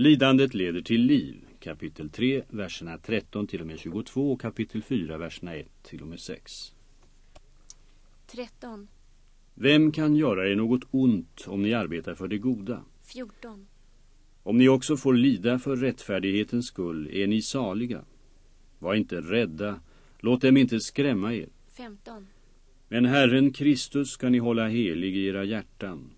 Lidandet leder till liv. Kapitel 3, verserna 13 till och med 22 och kapitel 4, verserna 1 till och med 6. 13, Vem kan göra er något ont om ni arbetar för det goda? 14, Om ni också får lida för rättfärdighetens skull är ni saliga. Var inte rädda, låt dem inte skrämma er. 15, Men Herren Kristus ska ni hålla helig i era hjärtan.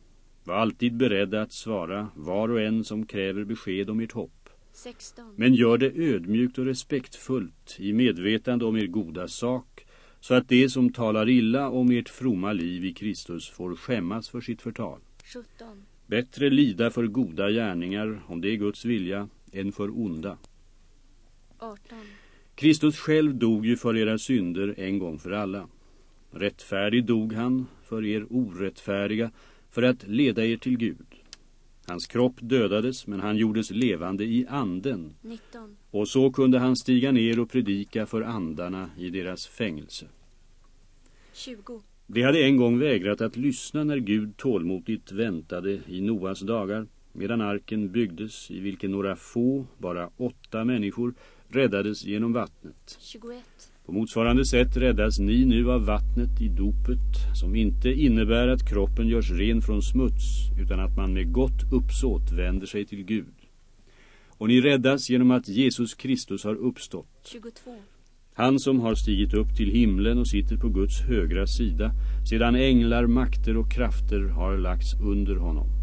Var alltid beredda att svara var och en som kräver besked om ert hopp. 16, Men gör det ödmjukt och respektfullt i medvetande om er goda sak så att det som talar illa om ert fromma liv i Kristus får skämmas för sitt förtal. 17, Bättre lida för goda gärningar om det är Guds vilja än för onda. 18, Kristus själv dog ju för era synder en gång för alla. Rättfärdig dog han för er orättfärdiga för att leda er till Gud. Hans kropp dödades men han gjordes levande i anden 19, och så kunde han stiga ner och predika för andarna i deras fängelse. 20, De hade en gång vägrat att lyssna när Gud tålmodigt väntade i Noas dagar medan arken byggdes i vilken några få, bara åtta människor, räddades genom vattnet. 21, På motsvarande sätt räddas ni nu av vattnet i dopet som inte innebär att kroppen görs ren från smuts utan att man med gott uppsåt vänder sig till Gud. Och ni räddas genom att Jesus Kristus har uppstått. 22, Han som har stigit upp till himlen och sitter på Guds högra sida sedan änglar, makter och krafter har lagts under honom.